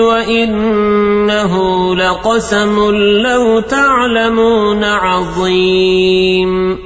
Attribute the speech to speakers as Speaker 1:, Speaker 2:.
Speaker 1: وإنه لقسم لو تعلمون عظيم